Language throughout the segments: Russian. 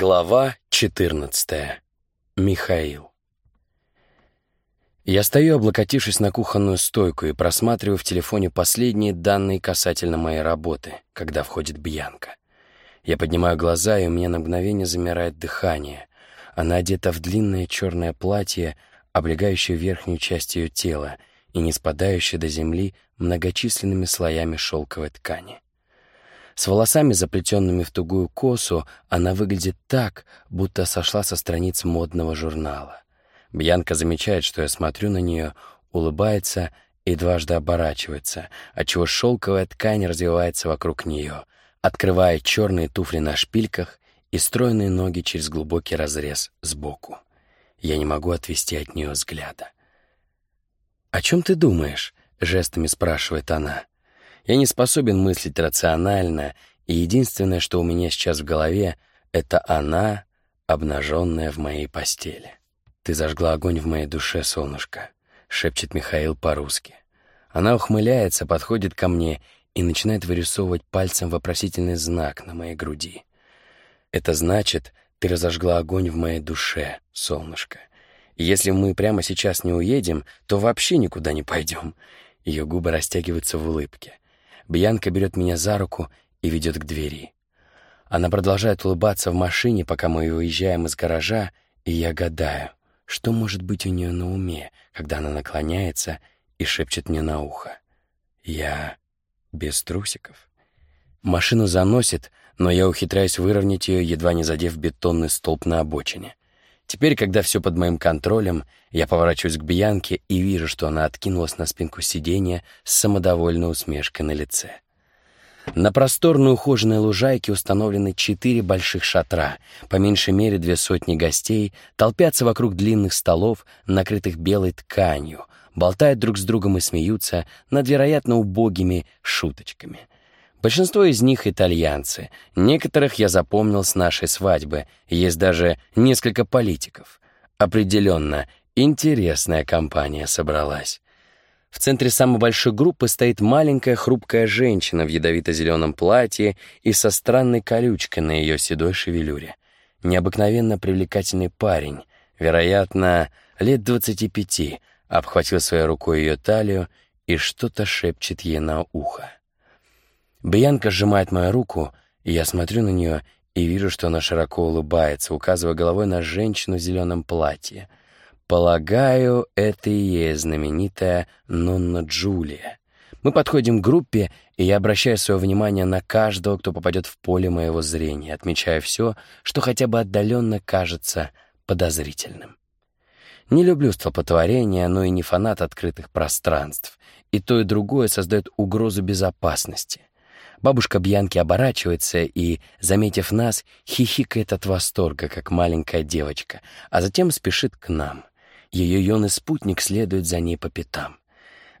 Глава 14. Михаил. Я стою, облокотившись на кухонную стойку и просматриваю в телефоне последние данные касательно моей работы, когда входит Бьянка. Я поднимаю глаза, и у меня на мгновение замирает дыхание. Она одета в длинное черное платье, облегающее верхнюю часть ее тела и не спадающее до земли многочисленными слоями шелковой ткани. С волосами, заплетенными в тугую косу, она выглядит так, будто сошла со страниц модного журнала. Бьянка замечает, что я смотрю на нее, улыбается и дважды оборачивается, отчего шелковая ткань развивается вокруг нее, открывая черные туфли на шпильках и стройные ноги через глубокий разрез сбоку. Я не могу отвести от нее взгляда. «О чем ты думаешь?» — жестами спрашивает она. Я не способен мыслить рационально, и единственное, что у меня сейчас в голове, это она, обнаженная в моей постели. «Ты зажгла огонь в моей душе, солнышко», — шепчет Михаил по-русски. Она ухмыляется, подходит ко мне и начинает вырисовывать пальцем вопросительный знак на моей груди. «Это значит, ты разожгла огонь в моей душе, солнышко. И если мы прямо сейчас не уедем, то вообще никуда не пойдем». Ее губы растягиваются в улыбке. Бьянка берет меня за руку и ведет к двери. Она продолжает улыбаться в машине, пока мы уезжаем из гаража, и я гадаю, что может быть у нее на уме, когда она наклоняется и шепчет мне на ухо. Я без трусиков. Машину заносит, но я ухитряюсь выровнять ее, едва не задев бетонный столб на обочине. Теперь, когда все под моим контролем, я поворачиваюсь к Бьянке и вижу, что она откинулась на спинку сиденья с самодовольной усмешкой на лице. На просторной ухоженной лужайке установлены четыре больших шатра, по меньшей мере две сотни гостей, толпятся вокруг длинных столов, накрытых белой тканью, болтают друг с другом и смеются над вероятно убогими шуточками — Большинство из них итальянцы. Некоторых я запомнил с нашей свадьбы. Есть даже несколько политиков. Определенно, интересная компания собралась. В центре самой большой группы стоит маленькая хрупкая женщина в ядовито-зеленом платье и со странной колючкой на ее седой шевелюре. Необыкновенно привлекательный парень, вероятно, лет двадцати пяти, обхватил своей рукой ее талию и что-то шепчет ей на ухо. Бьянка сжимает мою руку, и я смотрю на нее и вижу, что она широко улыбается, указывая головой на женщину в зеленом платье. Полагаю, это и есть знаменитая Нонна Джулия. Мы подходим к группе, и я обращаю свое внимание на каждого, кто попадет в поле моего зрения, отмечая все, что хотя бы отдаленно кажется подозрительным. Не люблю столпотворения, но и не фанат открытых пространств. И то, и другое создает угрозу безопасности. Бабушка Бьянки оборачивается и, заметив нас, хихикает от восторга, как маленькая девочка, а затем спешит к нам. Ее юный спутник следует за ней по пятам.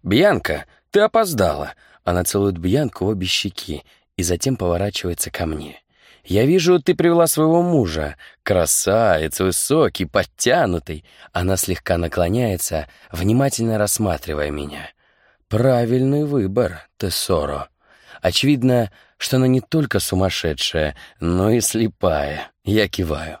«Бьянка, ты опоздала!» Она целует Бьянку в обе щеки и затем поворачивается ко мне. «Я вижу, ты привела своего мужа. Красавец, высокий, подтянутый». Она слегка наклоняется, внимательно рассматривая меня. «Правильный выбор, Тессоро». Очевидно, что она не только сумасшедшая, но и слепая. Я киваю.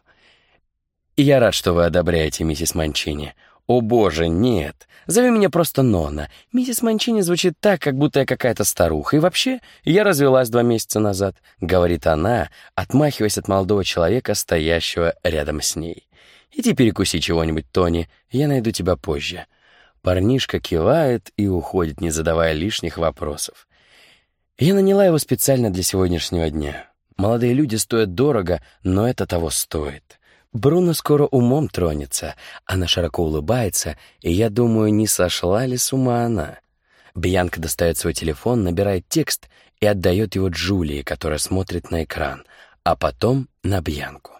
И я рад, что вы одобряете миссис Манчини. О боже, нет. Зови меня просто Нона. Миссис Манчини звучит так, как будто я какая-то старуха. И вообще, я развелась два месяца назад, говорит она, отмахиваясь от молодого человека, стоящего рядом с ней. Иди перекуси чего-нибудь, Тони, я найду тебя позже. Парнишка кивает и уходит, не задавая лишних вопросов. Я наняла его специально для сегодняшнего дня. Молодые люди стоят дорого, но это того стоит. Бруно скоро умом тронется. Она широко улыбается, и я думаю, не сошла ли с ума она. Бьянка достает свой телефон, набирает текст и отдает его Джулии, которая смотрит на экран, а потом на Бьянку.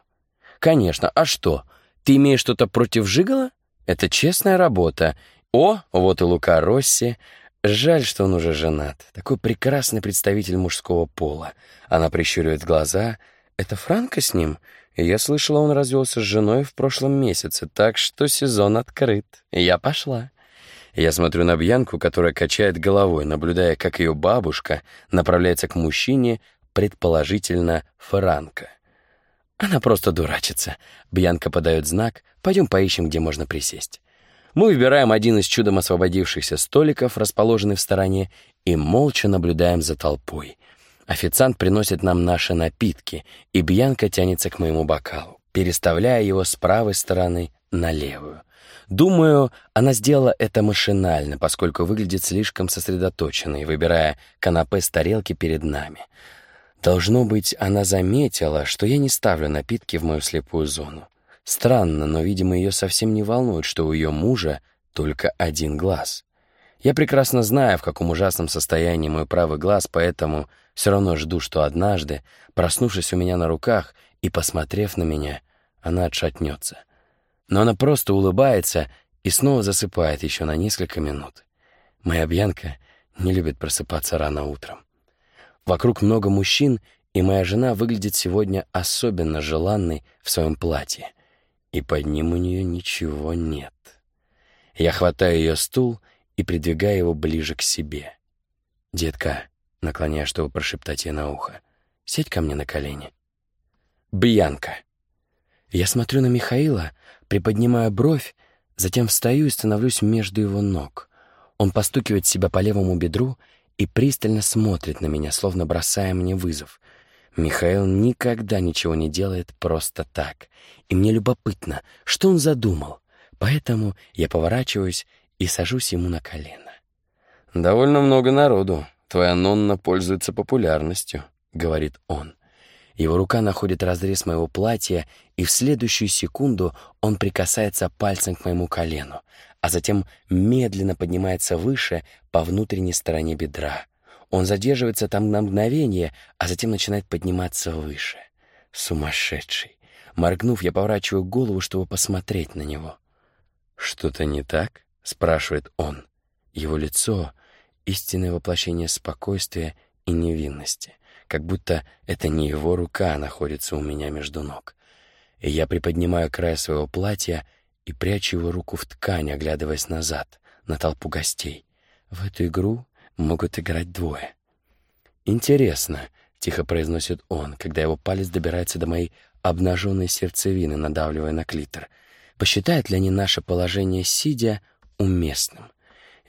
«Конечно, а что? Ты имеешь что-то против Жигала? Это честная работа. О, вот и Лука Росси. Жаль, что он уже женат. Такой прекрасный представитель мужского пола. Она прищуривает глаза. Это Франко с ним? Я слышала, он развелся с женой в прошлом месяце, так что сезон открыт. Я пошла. Я смотрю на Бьянку, которая качает головой, наблюдая, как ее бабушка направляется к мужчине, предположительно Франко. Она просто дурачится. Бьянка подает знак, пойдем поищем, где можно присесть. Мы выбираем один из чудом освободившихся столиков, расположенный в стороне, и молча наблюдаем за толпой. Официант приносит нам наши напитки, и Бьянка тянется к моему бокалу, переставляя его с правой стороны на левую. Думаю, она сделала это машинально, поскольку выглядит слишком сосредоточенной, выбирая канапе с тарелки перед нами. Должно быть, она заметила, что я не ставлю напитки в мою слепую зону. Странно, но, видимо, ее совсем не волнует, что у ее мужа только один глаз. Я прекрасно знаю, в каком ужасном состоянии мой правый глаз, поэтому все равно жду, что однажды, проснувшись у меня на руках и посмотрев на меня, она отшатнется. Но она просто улыбается и снова засыпает еще на несколько минут. Моя Бьянка не любит просыпаться рано утром. Вокруг много мужчин, и моя жена выглядит сегодня особенно желанной в своем платье. И под ним у нее ничего нет. Я хватаю ее стул и придвигаю его ближе к себе. «Детка», — наклоняя, чтобы прошептать ей на ухо, — «сядь ко мне на колени». «Бьянка». Я смотрю на Михаила, приподнимаю бровь, затем встаю и становлюсь между его ног. Он постукивает себя по левому бедру и пристально смотрит на меня, словно бросая мне вызов. Михаил никогда ничего не делает просто так. И мне любопытно, что он задумал. Поэтому я поворачиваюсь и сажусь ему на колено. «Довольно много народу. Твоя Нонна пользуется популярностью», — говорит он. Его рука находит разрез моего платья, и в следующую секунду он прикасается пальцем к моему колену, а затем медленно поднимается выше по внутренней стороне бедра. Он задерживается там на мгновение, а затем начинает подниматься выше. Сумасшедший. Моргнув, я поворачиваю голову, чтобы посмотреть на него. «Что-то не так?» — спрашивает он. Его лицо — истинное воплощение спокойствия и невинности, как будто это не его рука находится у меня между ног. И я приподнимаю край своего платья и прячу его руку в ткань, оглядываясь назад, на толпу гостей. В эту игру могут играть двое. «Интересно», — тихо произносит он, когда его палец добирается до моей обнаженной сердцевины, надавливая на клитор. «Посчитает ли они наше положение сидя уместным?»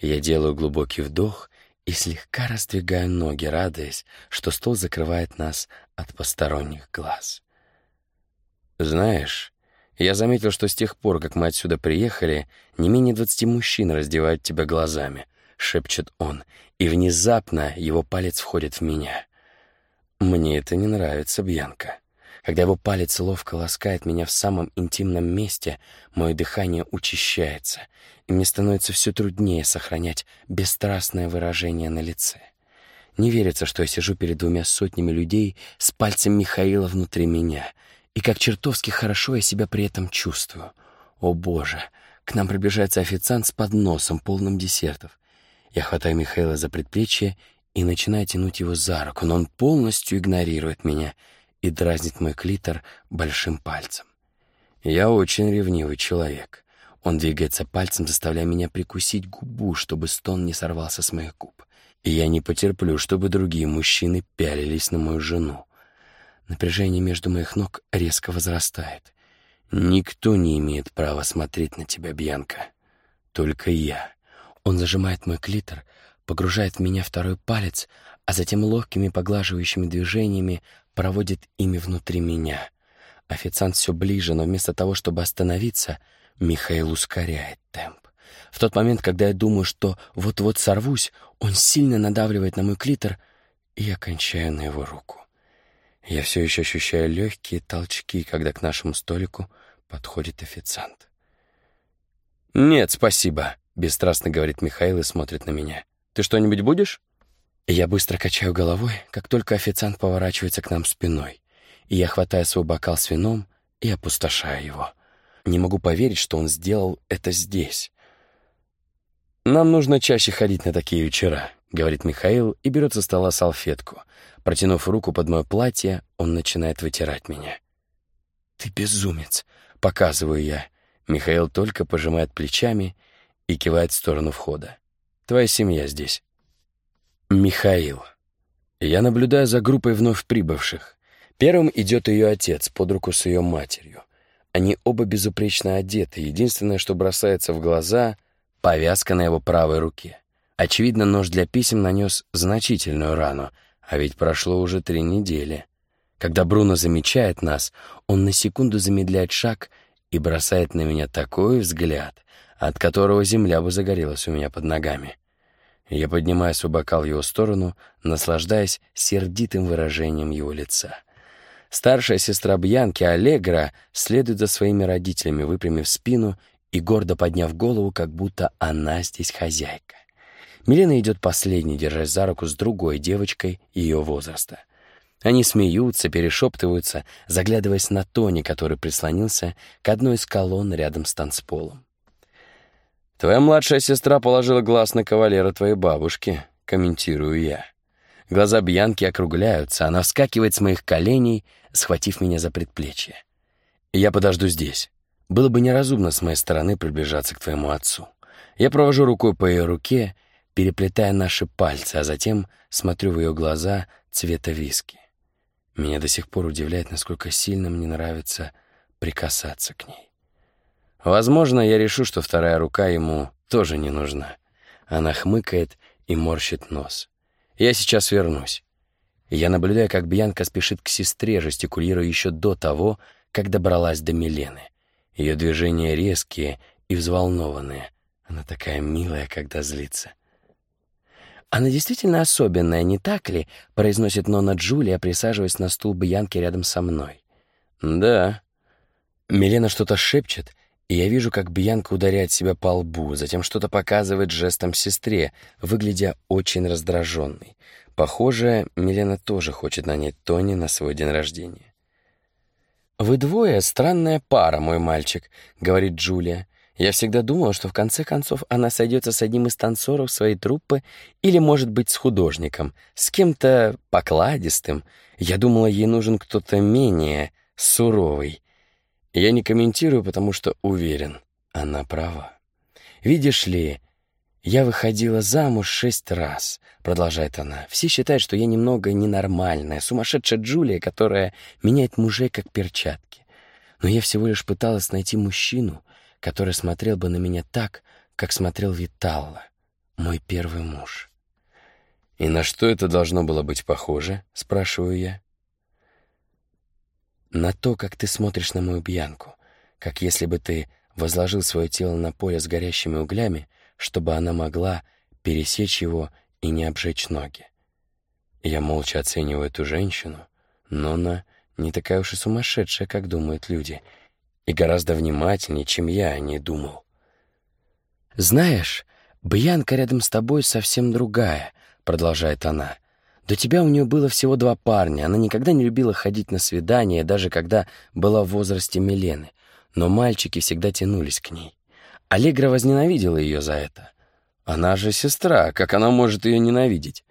Я делаю глубокий вдох и слегка раздвигаю ноги, радуясь, что стол закрывает нас от посторонних глаз. «Знаешь, я заметил, что с тех пор, как мы отсюда приехали, не менее двадцати мужчин раздевают тебя глазами», — шепчет он, и внезапно его палец входит в меня. Мне это не нравится, Бьянка. Когда его палец ловко ласкает меня в самом интимном месте, мое дыхание учащается, и мне становится все труднее сохранять бесстрастное выражение на лице. Не верится, что я сижу перед двумя сотнями людей с пальцем Михаила внутри меня — и как чертовски хорошо я себя при этом чувствую. О боже, к нам приближается официант с подносом, полным десертов. Я хватаю Михаила за предплечье и начинаю тянуть его за руку, но он полностью игнорирует меня и дразнит мой клитор большим пальцем. Я очень ревнивый человек. Он двигается пальцем, заставляя меня прикусить губу, чтобы стон не сорвался с моих губ. И я не потерплю, чтобы другие мужчины пялились на мою жену. Напряжение между моих ног резко возрастает. Никто не имеет права смотреть на тебя, Бьянка. Только я. Он зажимает мой клитор, погружает в меня второй палец, а затем легкими поглаживающими движениями проводит ими внутри меня. Официант все ближе, но вместо того, чтобы остановиться, Михаил ускоряет темп. В тот момент, когда я думаю, что вот-вот сорвусь, он сильно надавливает на мой клитор, и я на его руку. Я все еще ощущаю легкие толчки, когда к нашему столику подходит официант. «Нет, спасибо», — бесстрастно говорит Михаил и смотрит на меня. «Ты что-нибудь будешь?» Я быстро качаю головой, как только официант поворачивается к нам спиной, и я хватаю свой бокал с вином и опустошаю его. Не могу поверить, что он сделал это здесь. «Нам нужно чаще ходить на такие вечера», — говорит Михаил и берет со стола салфетку. Протянув руку под мое платье, он начинает вытирать меня. «Ты безумец!» — показываю я. Михаил только пожимает плечами и кивает в сторону входа. «Твоя семья здесь». Михаил. Я наблюдаю за группой вновь прибывших. Первым идет ее отец под руку с ее матерью. Они оба безупречно одеты. Единственное, что бросается в глаза — повязка на его правой руке. Очевидно, нож для писем нанес значительную рану, а ведь прошло уже три недели. Когда Бруно замечает нас, он на секунду замедляет шаг и бросает на меня такой взгляд, от которого земля бы загорелась у меня под ногами. Я поднимаю свой бокал в его сторону, наслаждаясь сердитым выражением его лица. Старшая сестра Бьянки, Аллегра, следует за своими родителями, выпрямив спину и гордо подняв голову, как будто она здесь хозяйка. Милена идет последней, держась за руку с другой девочкой ее возраста. Они смеются, перешептываются, заглядываясь на Тони, который прислонился к одной из колонн рядом с танцполом. «Твоя младшая сестра положила глаз на кавалера твоей бабушки», — комментирую я. Глаза Бьянки округляются, она вскакивает с моих коленей, схватив меня за предплечье. «Я подожду здесь. Было бы неразумно с моей стороны приближаться к твоему отцу». Я провожу рукой по ее руке, переплетая наши пальцы, а затем смотрю в ее глаза цвета виски. Меня до сих пор удивляет, насколько сильно мне нравится прикасаться к ней. Возможно, я решу, что вторая рука ему тоже не нужна. Она хмыкает и морщит нос. Я сейчас вернусь. Я наблюдаю, как Бьянка спешит к сестре, жестикулируя еще до того, как добралась до Милены. Ее движения резкие и взволнованные. Она такая милая, когда злится. «Она действительно особенная, не так ли?» — произносит Нона Джулия, присаживаясь на стул Бьянки рядом со мной. «Да». Милена что-то шепчет, и я вижу, как Бьянка ударяет себя по лбу, затем что-то показывает жестом сестре, выглядя очень раздраженной. Похоже, Милена тоже хочет нанять Тони на свой день рождения. «Вы двое — странная пара, мой мальчик», — говорит Джулия. Я всегда думала, что в конце концов она сойдется с одним из танцоров своей труппы или, может быть, с художником, с кем-то покладистым. Я думала, ей нужен кто-то менее суровый. Я не комментирую, потому что уверен, она права. Видишь ли, я выходила замуж шесть раз, продолжает она. Все считают, что я немного ненормальная, сумасшедшая Джулия, которая меняет мужей как перчатки. Но я всего лишь пыталась найти мужчину, который смотрел бы на меня так, как смотрел Виталла, мой первый муж. «И на что это должно было быть похоже?» — спрашиваю я. «На то, как ты смотришь на мою Бьянку, как если бы ты возложил свое тело на поле с горящими углями, чтобы она могла пересечь его и не обжечь ноги. Я молча оцениваю эту женщину, но она не такая уж и сумасшедшая, как думают люди — и гораздо внимательнее, чем я о ней думал. «Знаешь, Бьянка рядом с тобой совсем другая», — продолжает она. «До тебя у нее было всего два парня. Она никогда не любила ходить на свидания, даже когда была в возрасте Милены. Но мальчики всегда тянулись к ней. Аллегра возненавидела ее за это. Она же сестра, как она может ее ненавидеть?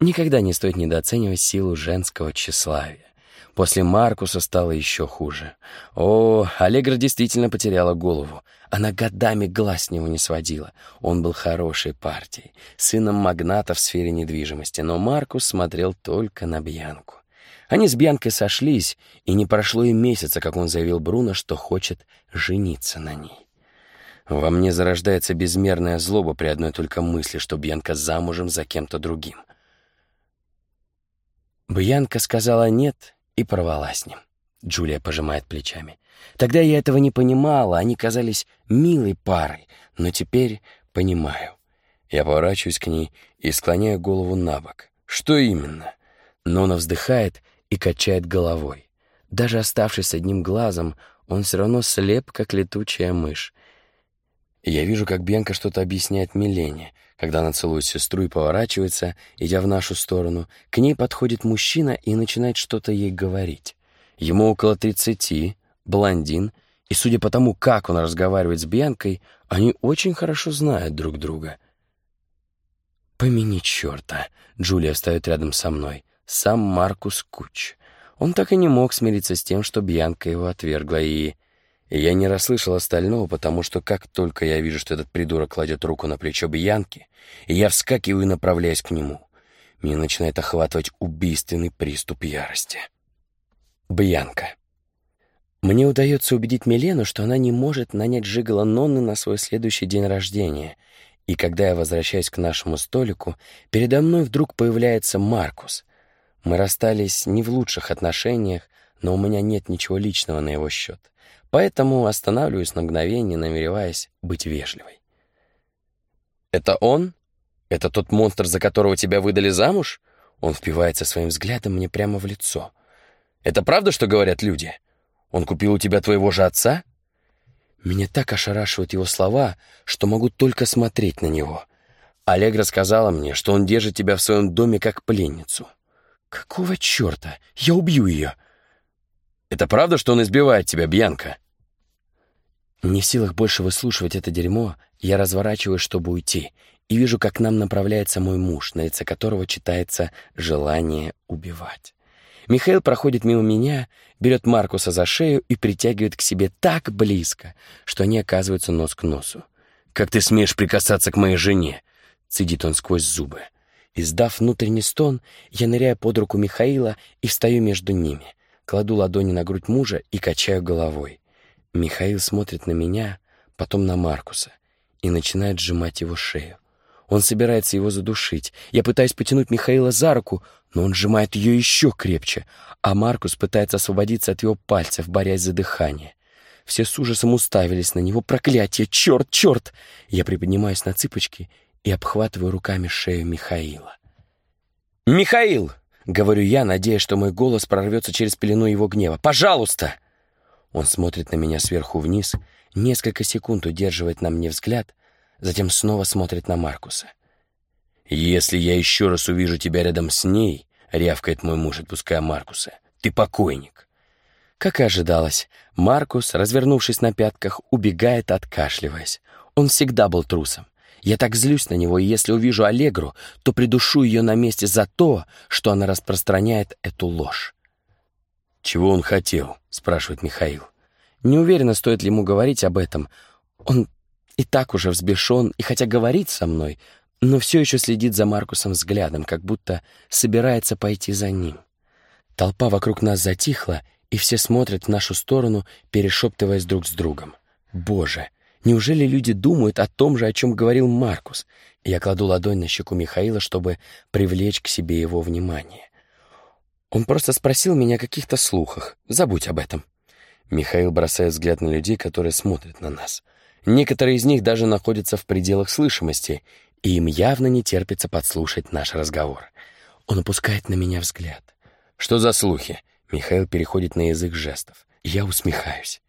Никогда не стоит недооценивать силу женского тщеславия. После Маркуса стало еще хуже. О, Аллегра действительно потеряла голову. Она годами глаз с него не сводила. Он был хорошей партией, сыном магната в сфере недвижимости, но Маркус смотрел только на Бьянку. Они с Бьянкой сошлись, и не прошло и месяца, как он заявил Бруно, что хочет жениться на ней. Во мне зарождается безмерная злоба при одной только мысли, что Бьянка замужем за кем-то другим. Бьянка сказала «нет», и порвала с ним. Джулия пожимает плечами. Тогда я этого не понимала, они казались милой парой, но теперь понимаю. Я поворачиваюсь к ней и склоняю голову на бок. Что именно? Но она вздыхает и качает головой. Даже оставшись одним глазом, он все равно слеп, как летучая мышь. Я вижу, как Бенка что-то объясняет Милене. Когда она целует сестру и поворачивается, идя в нашу сторону, к ней подходит мужчина и начинает что-то ей говорить. Ему около тридцати, блондин, и, судя по тому, как он разговаривает с Бьянкой, они очень хорошо знают друг друга. «Помяни черта!» — Джулия встает рядом со мной. Сам Маркус Куч. Он так и не мог смириться с тем, что Бьянка его отвергла, и я не расслышал остального, потому что как только я вижу, что этот придурок кладет руку на плечо Бьянки, я вскакиваю и направляюсь к нему. Меня начинает охватывать убийственный приступ ярости. Бьянка. Мне удается убедить Милену, что она не может нанять Жигала Нонны на свой следующий день рождения. И когда я возвращаюсь к нашему столику, передо мной вдруг появляется Маркус. Мы расстались не в лучших отношениях, но у меня нет ничего личного на его счет. Поэтому останавливаюсь на мгновение, намереваясь быть вежливой. «Это он? Это тот монстр, за которого тебя выдали замуж?» Он впивается своим взглядом мне прямо в лицо. «Это правда, что говорят люди?» Он купил у тебя твоего же отца?» Меня так ошарашивают его слова, что могу только смотреть на него. Аллегра сказала мне, что он держит тебя в своем доме как пленницу. «Какого черта? Я убью ее!» «Это правда, что он избивает тебя, Бьянка?» Не в силах больше выслушивать это дерьмо, я разворачиваюсь, чтобы уйти, и вижу, как к нам направляется мой муж, на лице которого читается желание убивать. Михаил проходит мимо меня, берет Маркуса за шею и притягивает к себе так близко, что они оказываются нос к носу. «Как ты смеешь прикасаться к моей жене?» — цедит он сквозь зубы. Издав внутренний стон, я ныряю под руку Михаила и встаю между ними, кладу ладони на грудь мужа и качаю головой. Михаил смотрит на меня, потом на Маркуса и начинает сжимать его шею. Он собирается его задушить. Я пытаюсь потянуть Михаила за руку, но он сжимает ее еще крепче, а Маркус пытается освободиться от его пальцев, борясь за дыхание. Все с ужасом уставились на него. Проклятие! Черт, черт! Я приподнимаюсь на цыпочки и обхватываю руками шею Михаила. «Михаил!» — говорю я, надеясь, что мой голос прорвется через пелену его гнева. «Пожалуйста!» Он смотрит на меня сверху вниз, несколько секунд удерживает на мне взгляд, затем снова смотрит на Маркуса. «Если я еще раз увижу тебя рядом с ней», — рявкает мой муж, отпуская Маркуса, — «ты покойник». Как и ожидалось, Маркус, развернувшись на пятках, убегает, откашливаясь. Он всегда был трусом. Я так злюсь на него, и если увижу Аллегру, то придушу ее на месте за то, что она распространяет эту ложь. «Чего он хотел?» — спрашивает Михаил. Не уверена, стоит ли ему говорить об этом. Он и так уже взбешен, и хотя говорит со мной, но все еще следит за Маркусом взглядом, как будто собирается пойти за ним. Толпа вокруг нас затихла, и все смотрят в нашу сторону, перешептываясь друг с другом. «Боже, неужели люди думают о том же, о чем говорил Маркус?» Я кладу ладонь на щеку Михаила, чтобы привлечь к себе его внимание. Он просто спросил меня о каких-то слухах. Забудь об этом. Михаил бросает взгляд на людей, которые смотрят на нас. Некоторые из них даже находятся в пределах слышимости, и им явно не терпится подслушать наш разговор. Он опускает на меня взгляд. «Что за слухи?» Михаил переходит на язык жестов. Я усмехаюсь.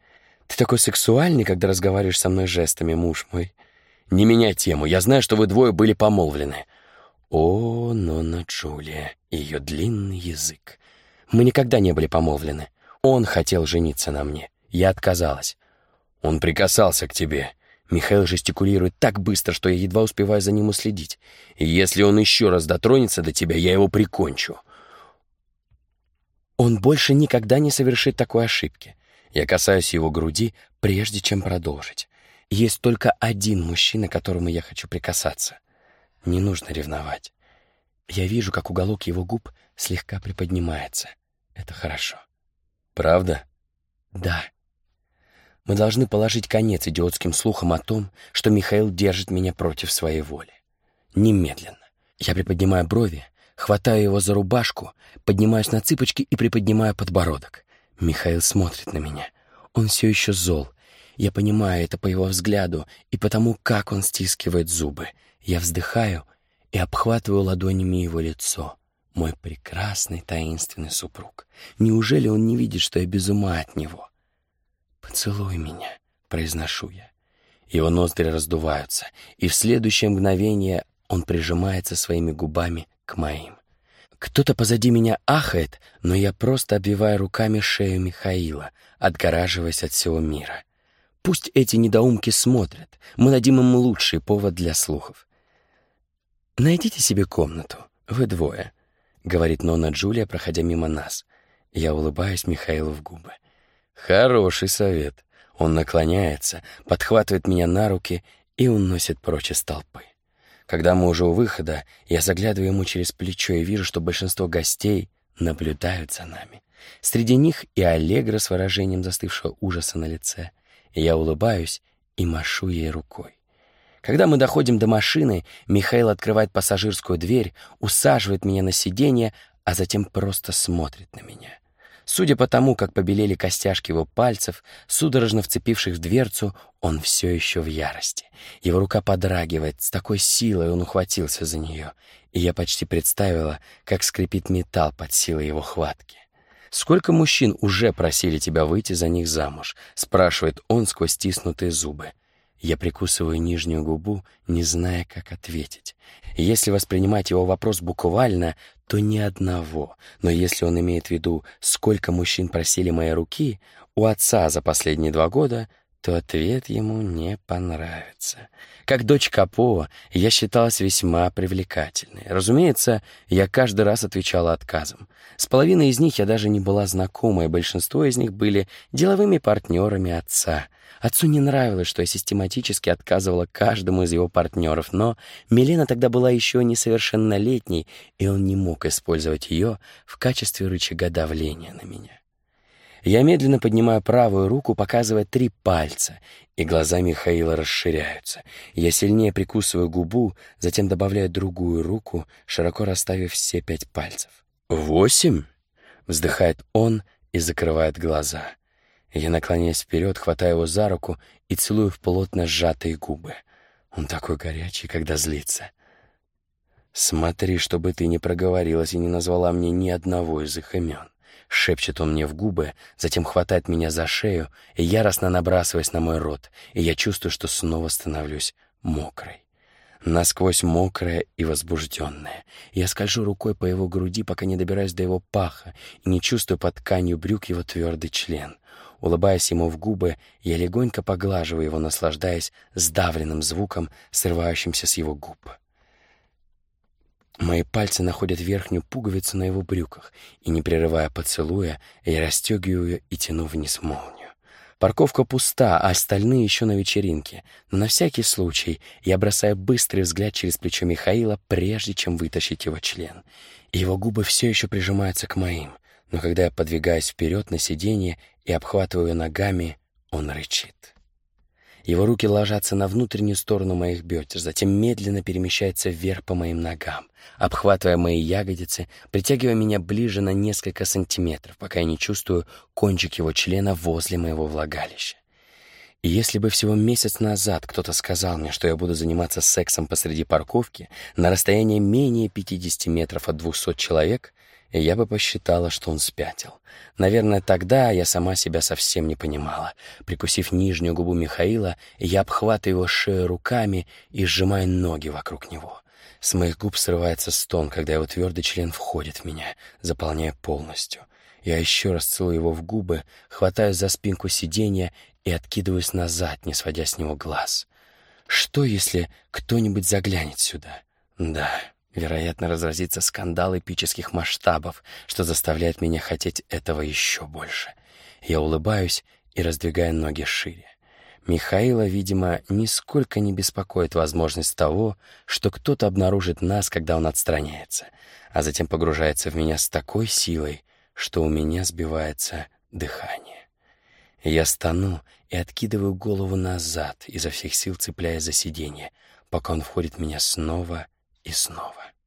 «Ты такой сексуальный, когда разговариваешь со мной жестами, муж мой». «Не меняй тему. Я знаю, что вы двое были помолвлены». О, Нона Джулия, ее длинный язык. Мы никогда не были помолвлены. Он хотел жениться на мне. Я отказалась. Он прикасался к тебе. Михаил жестикулирует так быстро, что я едва успеваю за ним уследить. И если он еще раз дотронется до тебя, я его прикончу. Он больше никогда не совершит такой ошибки. Я касаюсь его груди, прежде чем продолжить. Есть только один мужчина, к которому я хочу прикасаться. Не нужно ревновать. Я вижу, как уголок его губ слегка приподнимается. Это хорошо. Правда? Да. Мы должны положить конец идиотским слухам о том, что Михаил держит меня против своей воли. Немедленно. Я приподнимаю брови, хватаю его за рубашку, поднимаюсь на цыпочки и приподнимаю подбородок. Михаил смотрит на меня. Он все еще зол. Я понимаю это по его взгляду и потому, как он стискивает зубы. Я вздыхаю и обхватываю ладонями его лицо. Мой прекрасный таинственный супруг. Неужели он не видит, что я без ума от него? «Поцелуй меня», — произношу я. Его ноздри раздуваются, и в следующее мгновение он прижимается своими губами к моим. Кто-то позади меня ахает, но я просто обвиваю руками шею Михаила, отгораживаясь от всего мира. Пусть эти недоумки смотрят, мы дадим им лучший повод для слухов. «Найдите себе комнату, вы двое», — говорит Нона Джулия, проходя мимо нас. Я улыбаюсь Михаилу в губы. Хороший совет. Он наклоняется, подхватывает меня на руки и уносит прочь из толпы. Когда мы уже у выхода, я заглядываю ему через плечо и вижу, что большинство гостей наблюдают за нами. Среди них и Аллегра с выражением застывшего ужаса на лице. Я улыбаюсь и машу ей рукой. Когда мы доходим до машины, Михаил открывает пассажирскую дверь, усаживает меня на сиденье, а затем просто смотрит на меня. Судя по тому, как побелели костяшки его пальцев, судорожно вцепивших в дверцу, он все еще в ярости. Его рука подрагивает, с такой силой он ухватился за нее, и я почти представила, как скрипит металл под силой его хватки. «Сколько мужчин уже просили тебя выйти за них замуж?» — спрашивает он сквозь стиснутые зубы. Я прикусываю нижнюю губу, не зная, как ответить. Если воспринимать его вопрос буквально, то ни одного. Но если он имеет в виду, сколько мужчин просили моей руки у отца за последние два года, то ответ ему не понравится. Как дочь Капова, я считалась весьма привлекательной. Разумеется, я каждый раз отвечала отказом. С половиной из них я даже не была знакома, и большинство из них были деловыми партнерами отца. Отцу не нравилось, что я систематически отказывала каждому из его партнеров, но Милена тогда была еще несовершеннолетней, и он не мог использовать ее в качестве рычага давления на меня. Я медленно поднимаю правую руку, показывая три пальца, и глаза Михаила расширяются. Я сильнее прикусываю губу, затем добавляю другую руку, широко расставив все пять пальцев. «Восемь?» — вздыхает он и закрывает глаза. Я наклоняюсь вперед, хватаю его за руку и целую в плотно сжатые губы. Он такой горячий, когда злится. «Смотри, чтобы ты не проговорилась и не назвала мне ни одного из их имен». Шепчет он мне в губы, затем хватает меня за шею и яростно набрасываясь на мой рот, и я чувствую, что снова становлюсь мокрой. Насквозь мокрая и возбужденная. Я скольжу рукой по его груди, пока не добираюсь до его паха, и не чувствую под тканью брюк его твердый член. Улыбаясь ему в губы, я легонько поглаживаю его, наслаждаясь сдавленным звуком, срывающимся с его губ. Мои пальцы находят верхнюю пуговицу на его брюках, и, не прерывая поцелуя, я расстегиваю и тяну вниз молнию. Парковка пуста, а остальные еще на вечеринке. Но на всякий случай я бросаю быстрый взгляд через плечо Михаила, прежде чем вытащить его член. Его губы все еще прижимаются к моим, но когда я подвигаюсь вперед на сиденье и обхватываю ногами, он рычит. Его руки ложатся на внутреннюю сторону моих бедер, затем медленно перемещаются вверх по моим ногам, обхватывая мои ягодицы, притягивая меня ближе на несколько сантиметров, пока я не чувствую кончик его члена возле моего влагалища. И если бы всего месяц назад кто-то сказал мне, что я буду заниматься сексом посреди парковки на расстоянии менее 50 метров от 200 человек, и я бы посчитала, что он спятил. Наверное, тогда я сама себя совсем не понимала. Прикусив нижнюю губу Михаила, я обхватываю его шею руками и сжимаю ноги вокруг него. С моих губ срывается стон, когда его твердый член входит в меня, заполняя полностью. Я еще раз целую его в губы, хватаюсь за спинку сиденья и откидываюсь назад, не сводя с него глаз. Что, если кто-нибудь заглянет сюда? Да, Вероятно, разразится скандал эпических масштабов, что заставляет меня хотеть этого еще больше. Я улыбаюсь и раздвигаю ноги шире. Михаила, видимо, нисколько не беспокоит возможность того, что кто-то обнаружит нас, когда он отстраняется, а затем погружается в меня с такой силой, что у меня сбивается дыхание. Я стану и откидываю голову назад, изо всех сил цепляясь за сиденье, пока он входит в меня снова и снова.